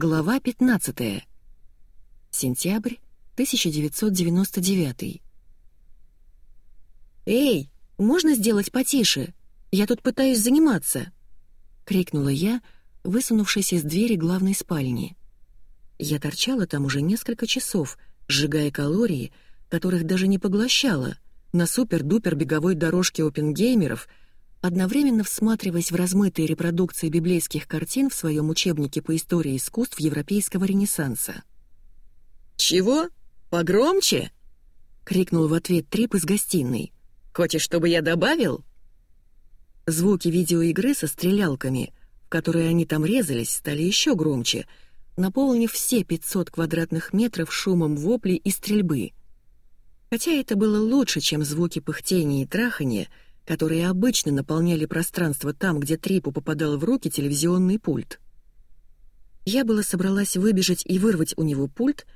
Глава 15. Сентябрь 1999. «Эй, можно сделать потише? Я тут пытаюсь заниматься!» — крикнула я, высунувшись из двери главной спальни. Я торчала там уже несколько часов, сжигая калории, которых даже не поглощала, на супер-дупер беговой дорожке опенгеймеров — одновременно всматриваясь в размытые репродукции библейских картин в своем учебнике по истории искусств Европейского Ренессанса. «Чего? Погромче?» — крикнул в ответ Трип из гостиной. «Хочешь, чтобы я добавил?» Звуки видеоигры со стрелялками, в которые они там резались, стали еще громче, наполнив все 500 квадратных метров шумом вопли и стрельбы. Хотя это было лучше, чем звуки пыхтения и трахания — которые обычно наполняли пространство там, где Трипу попадал в руки телевизионный пульт. Я была собралась выбежать и вырвать у него пульт,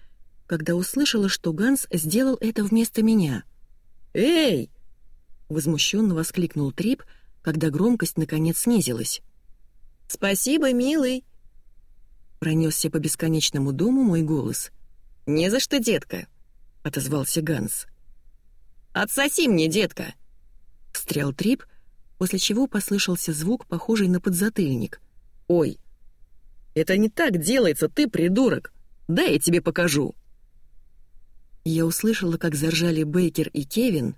когда услышала, что Ганс сделал это вместо меня. «Эй!» — возмущенно воскликнул Трип, когда громкость наконец снизилась. «Спасибо, милый!» Пронесся по бесконечному дому мой голос. «Не за что, детка!» — отозвался Ганс. «Отсоси мне, детка!» Встрял Трип, после чего послышался звук, похожий на подзатыльник. «Ой, это не так делается, ты придурок! Дай я тебе покажу!» Я услышала, как заржали Бейкер и Кевин,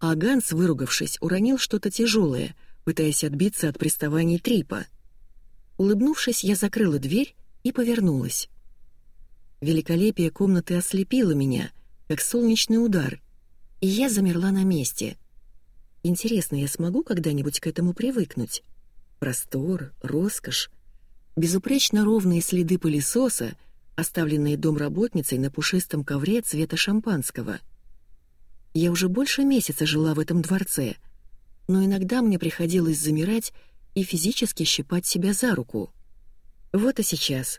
а Ганс, выругавшись, уронил что-то тяжелое, пытаясь отбиться от приставаний Трипа. Улыбнувшись, я закрыла дверь и повернулась. Великолепие комнаты ослепило меня, как солнечный удар, и я замерла на месте — Интересно, я смогу когда-нибудь к этому привыкнуть? Простор, роскошь, безупречно ровные следы пылесоса, оставленные домработницей на пушистом ковре цвета шампанского. Я уже больше месяца жила в этом дворце, но иногда мне приходилось замирать и физически щипать себя за руку. Вот и сейчас,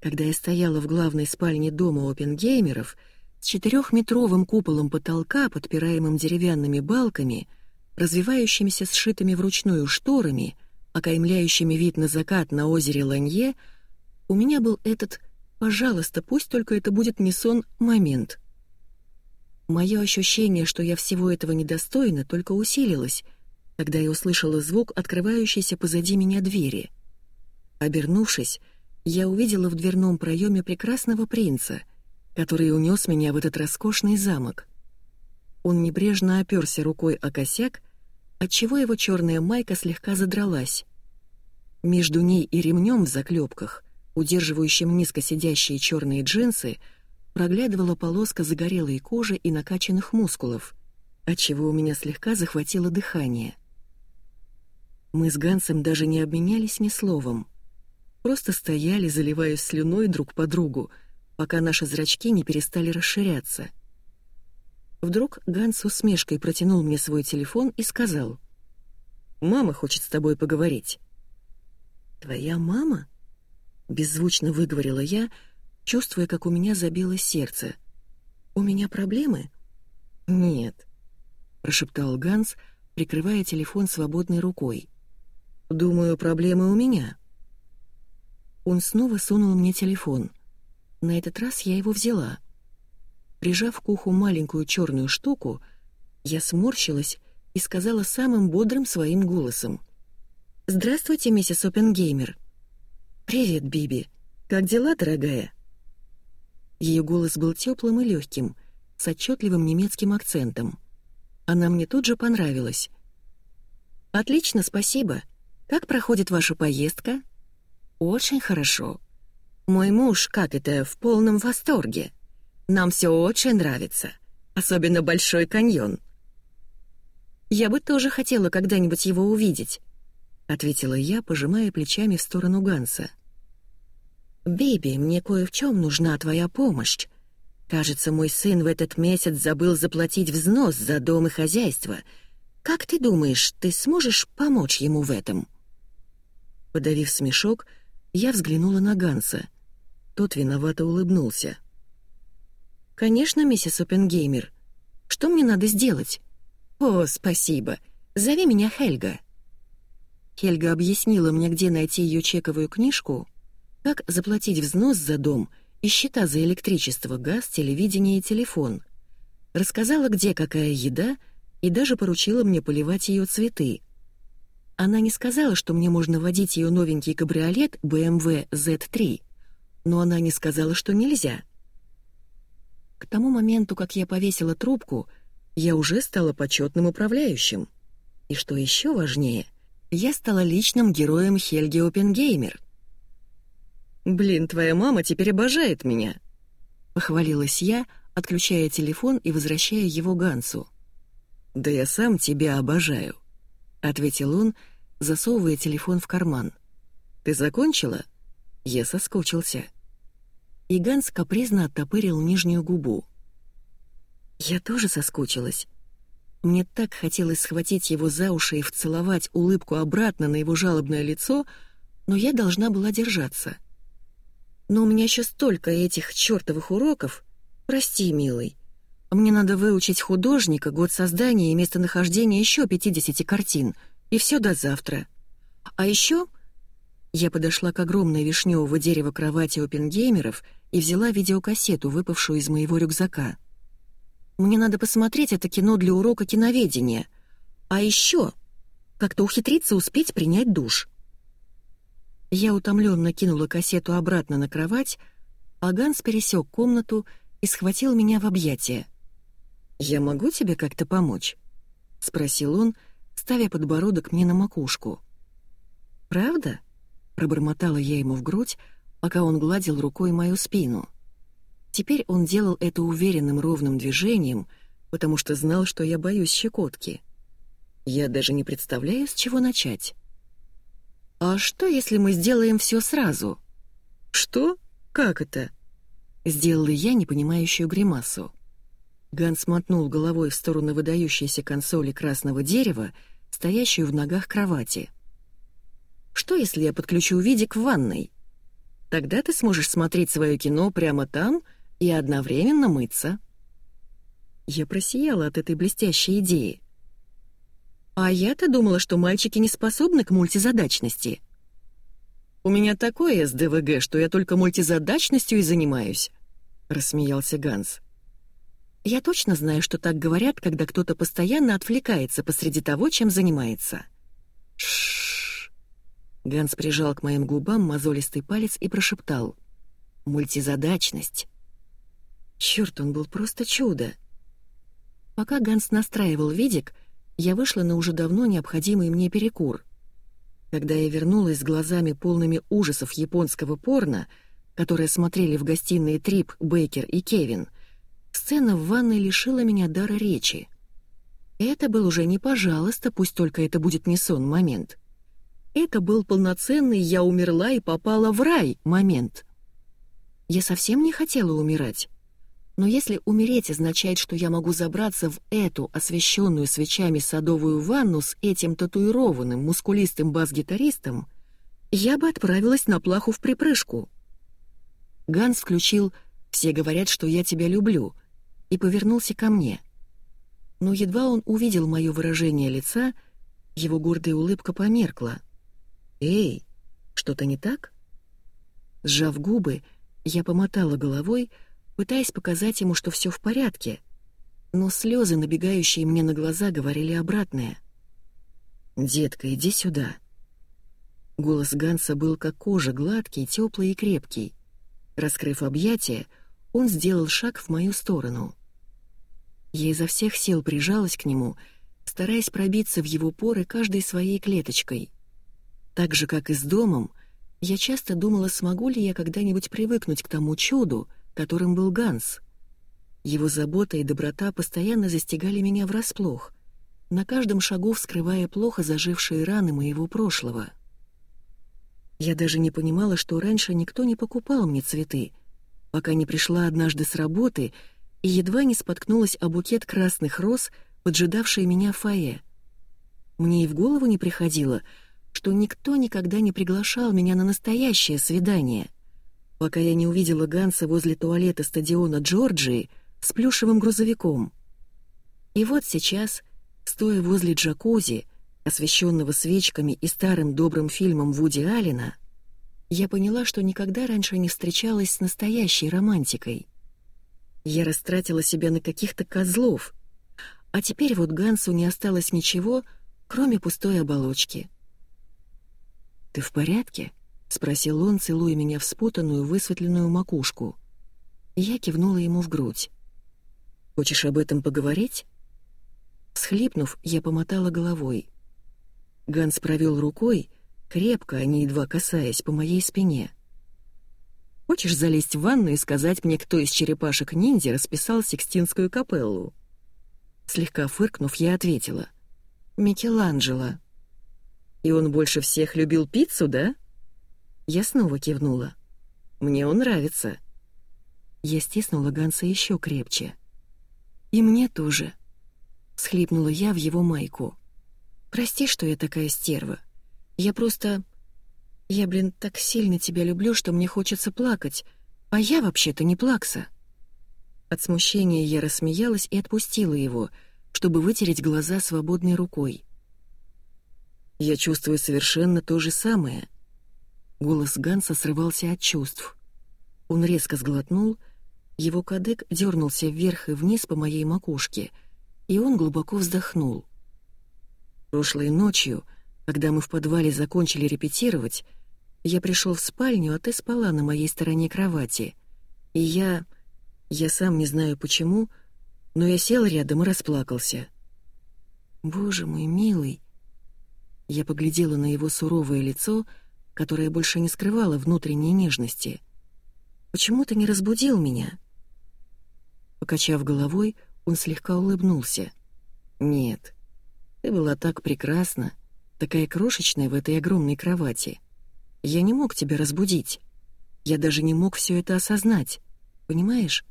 когда я стояла в главной спальне дома опенгеймеров с четырехметровым куполом потолка, подпираемым деревянными балками — развивающимися сшитыми вручную шторами, окаймляющими вид на закат на озере Ланье, у меня был этот «пожалуйста, пусть только это будет не сон» момент. Мое ощущение, что я всего этого недостойна, только усилилось, когда я услышала звук открывающейся позади меня двери. Обернувшись, я увидела в дверном проеме прекрасного принца, который унес меня в этот роскошный замок. Он небрежно оперся рукой о косяк, отчего его черная майка слегка задралась. Между ней и ремнем в заклепках, удерживающим низко сидящие черные джинсы, проглядывала полоска загорелой кожи и накачанных мускулов, отчего у меня слегка захватило дыхание. Мы с Гансом даже не обменялись ни словом. Просто стояли, заливаясь слюной друг по другу, пока наши зрачки не перестали расширяться — Вдруг Ганс усмешкой протянул мне свой телефон и сказал. «Мама хочет с тобой поговорить». «Твоя мама?» — беззвучно выговорила я, чувствуя, как у меня забилось сердце. «У меня проблемы?» «Нет», — прошептал Ганс, прикрывая телефон свободной рукой. «Думаю, проблемы у меня». Он снова сунул мне телефон. На этот раз я его взяла — Прижав к уху маленькую черную штуку, я сморщилась и сказала самым бодрым своим голосом. «Здравствуйте, миссис Опенгеймер». «Привет, Биби. Как дела, дорогая?» Ее голос был теплым и легким, с отчетливым немецким акцентом. Она мне тут же понравилась. «Отлично, спасибо. Как проходит ваша поездка?» «Очень хорошо. Мой муж, как это, в полном восторге. Нам все очень нравится, особенно Большой каньон». «Я бы тоже хотела когда-нибудь его увидеть», — ответила я, пожимая плечами в сторону Ганса. «Биби, мне кое в чем нужна твоя помощь. Кажется, мой сын в этот месяц забыл заплатить взнос за дом и хозяйство. Как ты думаешь, ты сможешь помочь ему в этом?» Подавив смешок, я взглянула на Ганса. Тот виновато улыбнулся. «Конечно, миссис Оппенгеймер. Что мне надо сделать?» «О, спасибо. Зови меня Хельга». Хельга объяснила мне, где найти ее чековую книжку, Как заплатить взнос за дом и счета за электричество, газ, телевидение и телефон. Рассказала, где какая еда, и даже поручила мне поливать ее цветы. Она не сказала, что мне можно водить ее новенький кабриолет BMW Z3, но она не сказала, что нельзя. К тому моменту, как я повесила трубку, я уже стала почетным управляющим. И что еще важнее, я стала личным героем Хельги Опенгеймер. «Блин, твоя мама теперь обожает меня», — похвалилась я, отключая телефон и возвращая его Гансу. «Да я сам тебя обожаю», — ответил он, засовывая телефон в карман. «Ты закончила?» Я соскучился. И Ганс капризно оттопырил нижнюю губу. Я тоже соскучилась. Мне так хотелось схватить его за уши и вцеловать улыбку обратно на его жалобное лицо, но я должна была держаться. Но у меня еще столько этих чертовых уроков. Прости, милый. Мне надо выучить художника, год создания и местонахождение еще 50 картин, и все до завтра. А еще... Я подошла к огромной вишневого дерева кровати опенгеймеров и взяла видеокассету, выпавшую из моего рюкзака. Мне надо посмотреть это кино для урока киноведения. А еще как-то ухитриться успеть принять душ. Я утомленно кинула кассету обратно на кровать, а Ганс пересек комнату и схватил меня в объятия. «Я могу тебе как-то помочь?» — спросил он, ставя подбородок мне на макушку. «Правда?» — пробормотала я ему в грудь, пока он гладил рукой мою спину. Теперь он делал это уверенным ровным движением, потому что знал, что я боюсь щекотки. Я даже не представляю, с чего начать. «А что, если мы сделаем все сразу?» «Что? Как это?» Сделала я непонимающую гримасу. Ганс мотнул головой в сторону выдающейся консоли красного дерева, стоящую в ногах кровати. «Что, если я подключу видик в ванной? Тогда ты сможешь смотреть свое кино прямо там и одновременно мыться. Я просияла от этой блестящей идеи. А я-то думала, что мальчики не способны к мультизадачности. У меня такое СДВГ, что я только мультизадачностью и занимаюсь, рассмеялся Ганс. Я точно знаю, что так говорят, когда кто-то постоянно отвлекается посреди того, чем занимается. Шш. Ганс прижал к моим губам мозолистый палец и прошептал: "Мультизадачность. Черт, он был просто чудо. Пока Ганс настраивал видик, я вышла на уже давно необходимый мне перекур. Когда я вернулась с глазами полными ужасов японского порно, которые смотрели в гостиной Трип, Бейкер и Кевин, сцена в ванной лишила меня дара речи. Это был уже не «пожалуйста, пусть только это будет не сон» момент. Это был полноценный «я умерла и попала в рай» момент. Я совсем не хотела умирать. Но если умереть означает, что я могу забраться в эту освещенную свечами садовую ванну с этим татуированным мускулистым бас-гитаристом, я бы отправилась на плаху в припрыжку. Ганс включил «Все говорят, что я тебя люблю» и повернулся ко мне. Но едва он увидел мое выражение лица, его гордая улыбка померкла. «Эй, что-то не так?» Сжав губы, я помотала головой, пытаясь показать ему, что все в порядке, но слезы, набегающие мне на глаза, говорили обратное. «Детка, иди сюда». Голос Ганса был как кожа, гладкий, теплый и крепкий. Раскрыв объятия, он сделал шаг в мою сторону. Я изо всех сил прижалась к нему, стараясь пробиться в его поры каждой своей клеточкой. Так же, как и с домом, я часто думала, смогу ли я когда-нибудь привыкнуть к тому чуду, которым был Ганс. Его забота и доброта постоянно застигали меня врасплох, на каждом шагу вскрывая плохо зажившие раны моего прошлого. Я даже не понимала, что раньше никто не покупал мне цветы, пока не пришла однажды с работы и едва не споткнулась о букет красных роз, поджидавший меня в фойе. Мне и в голову не приходило, что никто никогда не приглашал меня на настоящее свидание пока я не увидела Ганса возле туалета стадиона Джорджии с плюшевым грузовиком. И вот сейчас, стоя возле джакузи, освещенного свечками и старым добрым фильмом Вуди Аллена, я поняла, что никогда раньше не встречалась с настоящей романтикой. Я растратила себя на каких-то козлов, а теперь вот Гансу не осталось ничего, кроме пустой оболочки. «Ты в порядке?» — спросил он, целуя меня в спутанную, высветленную макушку. Я кивнула ему в грудь. «Хочешь об этом поговорить?» Схлипнув, я помотала головой. Ганс провел рукой, крепко, а не едва касаясь, по моей спине. «Хочешь залезть в ванну и сказать мне, кто из черепашек-ниндзя расписал Сикстинскую капеллу?» Слегка фыркнув, я ответила. «Микеланджело». «И он больше всех любил пиццу, да?» Я снова кивнула. «Мне он нравится». Я стиснула Ганса еще крепче. «И мне тоже», — схлипнула я в его майку. «Прости, что я такая стерва. Я просто... Я, блин, так сильно тебя люблю, что мне хочется плакать, а я вообще-то не плакса». От смущения я рассмеялась и отпустила его, чтобы вытереть глаза свободной рукой. «Я чувствую совершенно то же самое». Голос Ганса срывался от чувств. Он резко сглотнул, его кадык дернулся вверх и вниз по моей макушке — и он глубоко вздохнул. Прошлой ночью, когда мы в подвале закончили репетировать, я пришел в спальню, а ты спала на моей стороне кровати. И я... я сам не знаю почему, но я сел рядом и расплакался. Боже мой, милый. Я поглядела на его суровое лицо, которое больше не скрывало внутренней нежности. Почему ты не разбудил меня? Покачав головой, он слегка улыбнулся. «Нет, ты была так прекрасна, такая крошечная в этой огромной кровати. Я не мог тебя разбудить. Я даже не мог все это осознать. Понимаешь?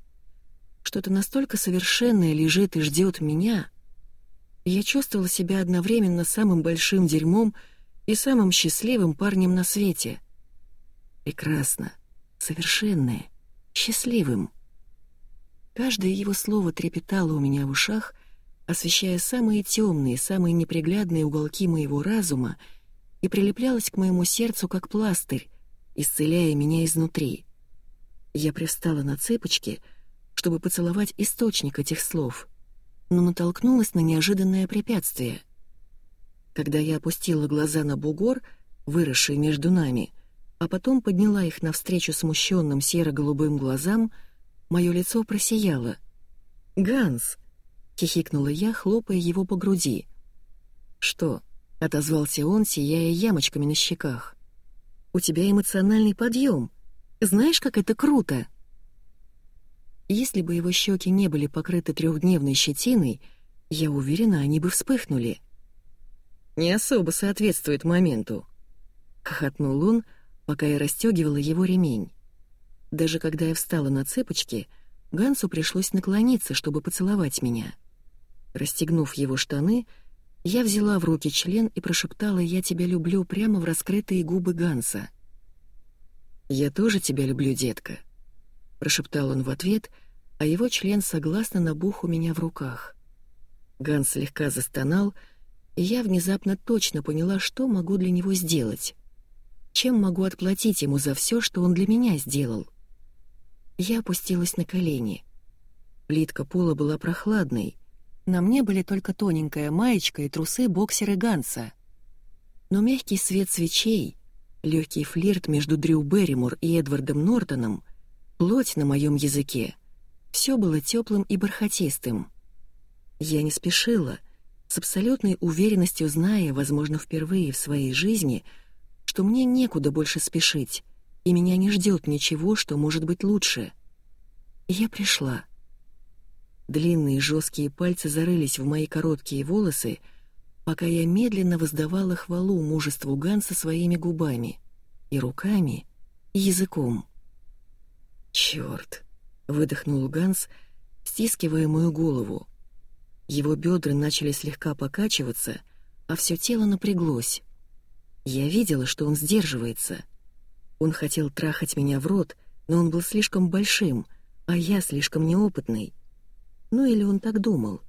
Что-то настолько совершенное лежит и ждет меня. Я чувствовала себя одновременно самым большим дерьмом и самым счастливым парнем на свете. Прекрасно, совершенное, счастливым. Каждое его слово трепетало у меня в ушах, освещая самые темные, самые неприглядные уголки моего разума и прилеплялось к моему сердцу как пластырь, исцеляя меня изнутри. Я привстала на цепочки, чтобы поцеловать источник этих слов, но натолкнулась на неожиданное препятствие. Когда я опустила глаза на бугор, выросший между нами, а потом подняла их навстречу смущенным серо-голубым глазам — Мое лицо просияло. «Ганс!» — хихикнула я, хлопая его по груди. «Что?» — отозвался он, сияя ямочками на щеках. «У тебя эмоциональный подъем. Знаешь, как это круто!» Если бы его щеки не были покрыты трехдневной щетиной, я уверена, они бы вспыхнули. «Не особо соответствует моменту», — хохотнул он, пока я расстегивала его ремень. Даже когда я встала на цепочки, Гансу пришлось наклониться, чтобы поцеловать меня. Расстегнув его штаны, я взяла в руки член и прошептала «Я тебя люблю» прямо в раскрытые губы Ганса. «Я тоже тебя люблю, детка», — прошептал он в ответ, а его член согласно набух у меня в руках. Ганс слегка застонал, и я внезапно точно поняла, что могу для него сделать. Чем могу отплатить ему за все, что он для меня сделал? Я опустилась на колени. Плитка пола была прохладной. На мне были только тоненькая маечка и трусы-боксеры Ганса. Но мягкий свет свечей, легкий флирт между Дрю Берримор и Эдвардом Нортоном, плоть на моем языке — все было теплым и бархатистым. Я не спешила, с абсолютной уверенностью зная, возможно, впервые в своей жизни, что мне некуда больше спешить, и меня не ждет ничего, что может быть лучше. Я пришла. Длинные жесткие пальцы зарылись в мои короткие волосы, пока я медленно воздавала хвалу мужеству Ганса своими губами, и руками, и языком. «Чёрт!» — выдохнул Ганс, стискивая мою голову. Его бедра начали слегка покачиваться, а все тело напряглось. Я видела, что он сдерживается — он хотел трахать меня в рот, но он был слишком большим, а я слишком неопытный. Ну или он так думал.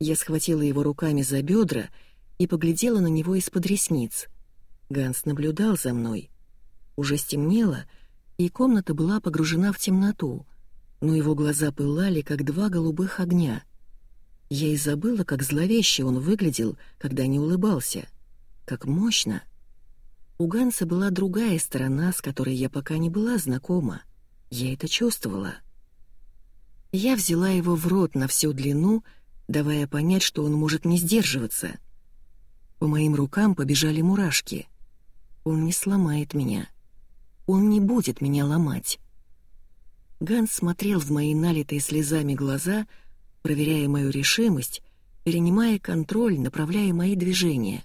Я схватила его руками за бедра и поглядела на него из-под ресниц. Ганс наблюдал за мной. Уже стемнело, и комната была погружена в темноту, но его глаза пылали, как два голубых огня. Я и забыла, как зловеще он выглядел, когда не улыбался. Как мощно. У Ганса была другая сторона, с которой я пока не была знакома. Я это чувствовала. Я взяла его в рот на всю длину, давая понять, что он может не сдерживаться. По моим рукам побежали мурашки. Он не сломает меня. Он не будет меня ломать. Ганс смотрел в мои налитые слезами глаза, проверяя мою решимость, перенимая контроль, направляя мои движения.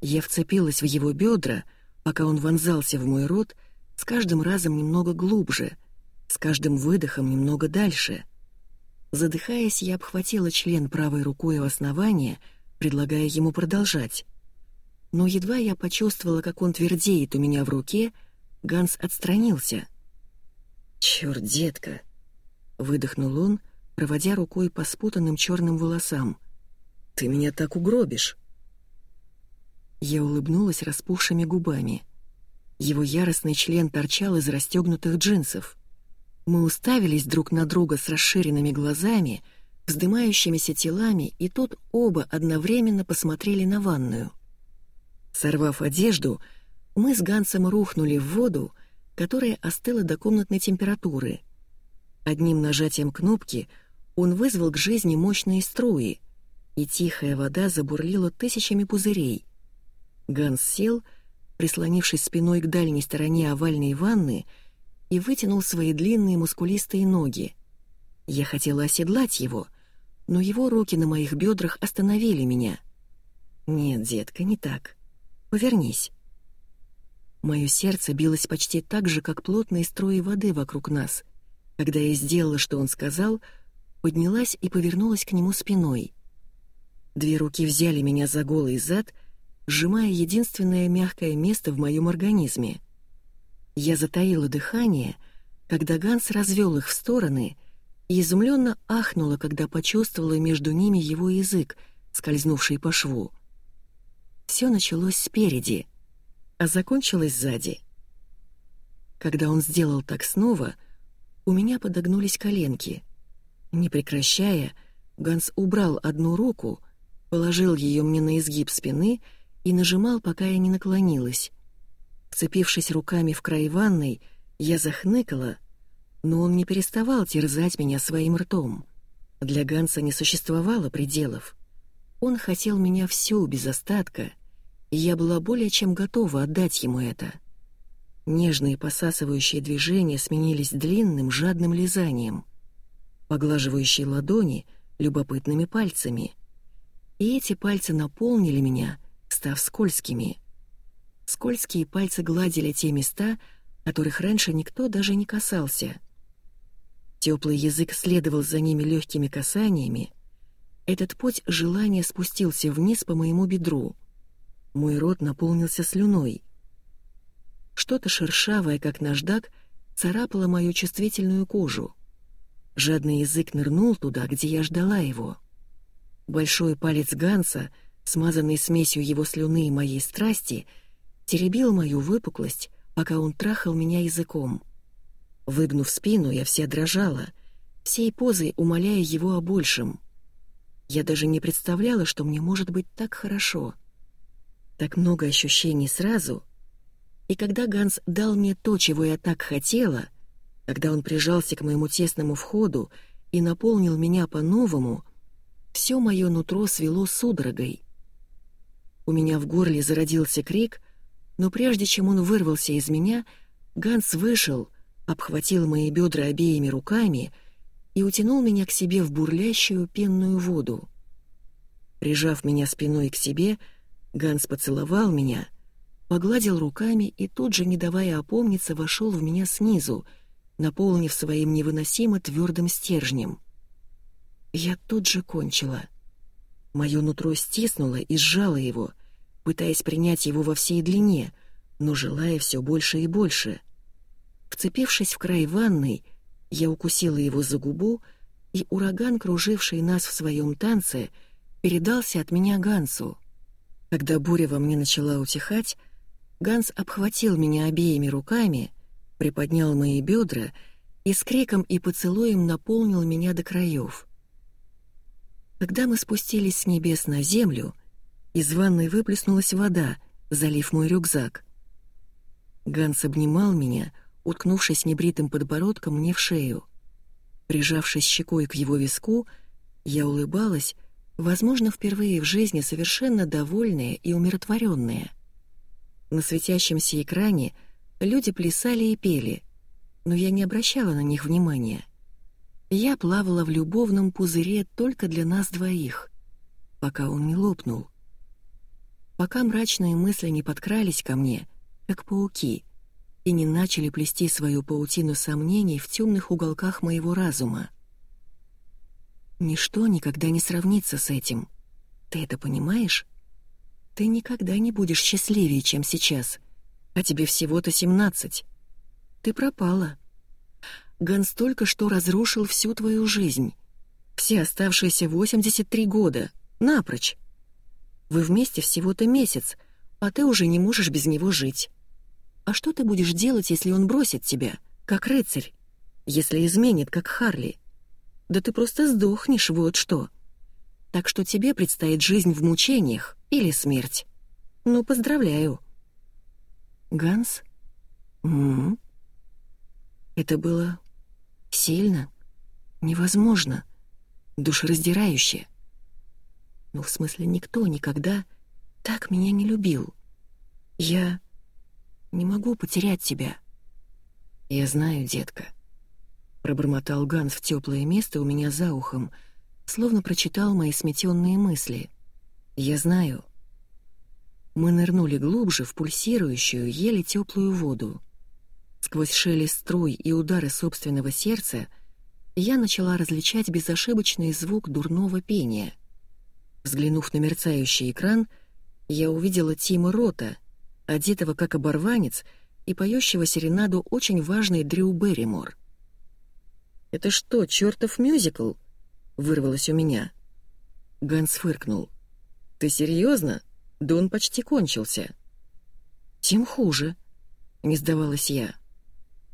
Я вцепилась в его бедра, пока он вонзался в мой рот, с каждым разом немного глубже — с каждым выдохом немного дальше. Задыхаясь, я обхватила член правой рукой у основания, предлагая ему продолжать. Но едва я почувствовала, как он твердеет у меня в руке, Ганс отстранился. «Чёрт, детка!» — выдохнул он, проводя рукой по спутанным черным волосам. «Ты меня так угробишь!» Я улыбнулась распухшими губами. Его яростный член торчал из расстегнутых джинсов. Мы уставились друг на друга с расширенными глазами, вздымающимися телами, и тут оба одновременно посмотрели на ванную. Сорвав одежду, мы с Гансом рухнули в воду, которая остыла до комнатной температуры. Одним нажатием кнопки он вызвал к жизни мощные струи, и тихая вода забурлила тысячами пузырей. Ганс сел, прислонившись спиной к дальней стороне овальной ванны, и вытянул свои длинные мускулистые ноги. Я хотела оседлать его, но его руки на моих бедрах остановили меня. «Нет, детка, не так. Повернись». Мое сердце билось почти так же, как плотные струи воды вокруг нас. Когда я сделала, что он сказал, поднялась и повернулась к нему спиной. Две руки взяли меня за голый зад, сжимая единственное мягкое место в моем организме — я затаила дыхание, когда Ганс развел их в стороны и изумленно ахнула, когда почувствовала между ними его язык, скользнувший по шву. Все началось спереди, а закончилось сзади. Когда он сделал так снова, у меня подогнулись коленки. Не прекращая, Ганс убрал одну руку, положил ее мне на изгиб спины и нажимал, пока я не наклонилась. Вцепившись руками в край ванной, я захныкала, но он не переставал терзать меня своим ртом. Для Ганса не существовало пределов. Он хотел меня всю, без остатка, я была более чем готова отдать ему это. Нежные посасывающие движения сменились длинным, жадным лизанием, поглаживающие ладони любопытными пальцами. И эти пальцы наполнили меня, став скользкими — Скользкие пальцы гладили те места, которых раньше никто даже не касался. Теплый язык следовал за ними легкими касаниями. Этот путь желания спустился вниз по моему бедру. Мой рот наполнился слюной. Что-то шершавое, как наждак, царапало мою чувствительную кожу. Жадный язык нырнул туда, где я ждала его. Большой палец Ганса, смазанный смесью его слюны и моей страсти — теребил мою выпуклость, пока он трахал меня языком. Выгнув спину, я вся дрожала, всей позой умоляя его о большем. Я даже не представляла, что мне может быть так хорошо. Так много ощущений сразу. И когда Ганс дал мне то, чего я так хотела, когда он прижался к моему тесному входу и наполнил меня по-новому, все мое нутро свело судорогой. У меня в горле зародился крик, но прежде чем он вырвался из меня, Ганс вышел, обхватил мои бедра обеими руками и утянул меня к себе в бурлящую пенную воду. Прижав меня спиной к себе, Ганс поцеловал меня, погладил руками и тут же, не давая опомниться, вошел в меня снизу, наполнив своим невыносимо твердым стержнем. Я тут же кончила. Мое нутро стиснуло и сжало его, пытаясь принять его во всей длине, но желая все больше и больше. Вцепившись в край ванной, я укусила его за губу, и ураган, круживший нас в своем танце, передался от меня Гансу. Когда буря во мне начала утихать, Ганс обхватил меня обеими руками, приподнял мои бедра и с криком и поцелуем наполнил меня до краев. Когда мы спустились с небес на землю, из ванной выплеснулась вода, залив мой рюкзак. Ганс обнимал меня, уткнувшись небритым подбородком мне в шею. Прижавшись щекой к его виску, я улыбалась, возможно, впервые в жизни совершенно довольная и умиротворенная. На светящемся экране люди плясали и пели, но я не обращала на них внимания. Я плавала в любовном пузыре только для нас двоих, пока он не лопнул. Пока мрачные мысли не подкрались ко мне, как пауки, и не начали плести свою паутину сомнений в темных уголках моего разума. Ничто никогда не сравнится с этим. Ты это понимаешь? Ты никогда не будешь счастливее, чем сейчас. А тебе всего-то семнадцать. Ты пропала. Ганс только что разрушил всю твою жизнь. Все оставшиеся 83 года. Напрочь. Вы вместе всего-то месяц, а ты уже не можешь без него жить. А что ты будешь делать, если он бросит тебя, как рыцарь? Если изменит, как Харли? Да ты просто сдохнешь, вот что. Так что тебе предстоит жизнь в мучениях или смерть. Ну, поздравляю. Ганс? М -м Это было сильно, невозможно, душераздирающе. Ну, в смысле, никто никогда так меня не любил. Я не могу потерять тебя. Я знаю, детка. Пробормотал Ганс в теплое место у меня за ухом, словно прочитал мои сметенные мысли. Я знаю. Мы нырнули глубже в пульсирующую, еле теплую воду. Сквозь шелест струй и удары собственного сердца я начала различать безошибочный звук дурного пения. Взглянув на мерцающий экран, я увидела Тима Рота, одетого как оборванец и поющего серенаду очень важный Дрю Берримор. «Это что, чертов мюзикл?» — вырвалось у меня. Ганс фыркнул. «Ты серьезно? Да он почти кончился». «Тем хуже», — не сдавалась я.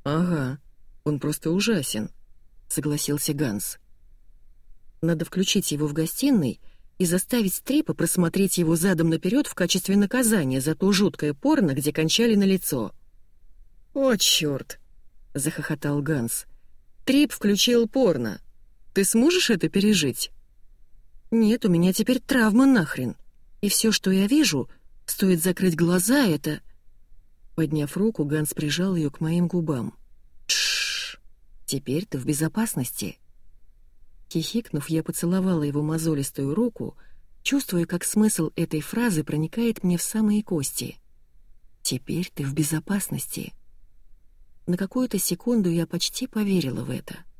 «Ага, он просто ужасен», — согласился Ганс. «Надо включить его в гостиной и заставить Стрипа просмотреть его задом наперед в качестве наказания за то жуткое порно, где кончали на лицо». «О, черт!» — захохотал Ганс. «Трип включил порно. Ты сможешь это пережить?» «Нет, у меня теперь травма нахрен. И все, что я вижу, стоит закрыть глаза, это...» Подняв руку, Ганс прижал ее к моим губам. «Тш, теперь ты в безопасности». Хихикнув, я поцеловала его мозолистую руку, чувствуя, как смысл этой фразы проникает мне в самые кости. «Теперь ты в безопасности». На какую-то секунду я почти поверила в это —